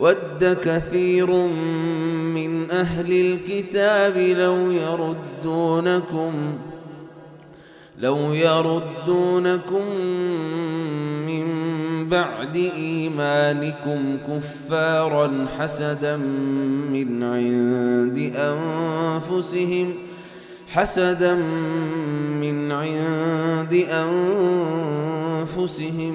ود كثير من أهل الكتاب لو يردونكم لو يردونكم من بعد إيمانكم كفارا حسدا من عند أنفسهم حسدا من عند أنفسهم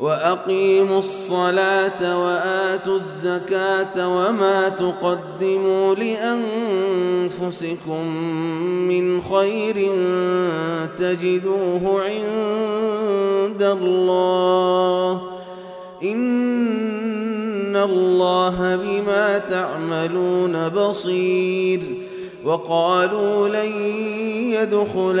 وأقيموا الصلاة وآتوا الزكاة وما تقدموا لأنفسكم من خير تجدوه عند الله إن الله بما تعملون بصير وقالوا لن يدخل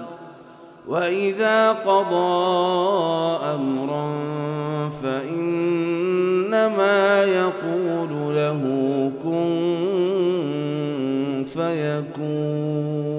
وإذا قضى أمرا فإنما يقول له كن فيكون.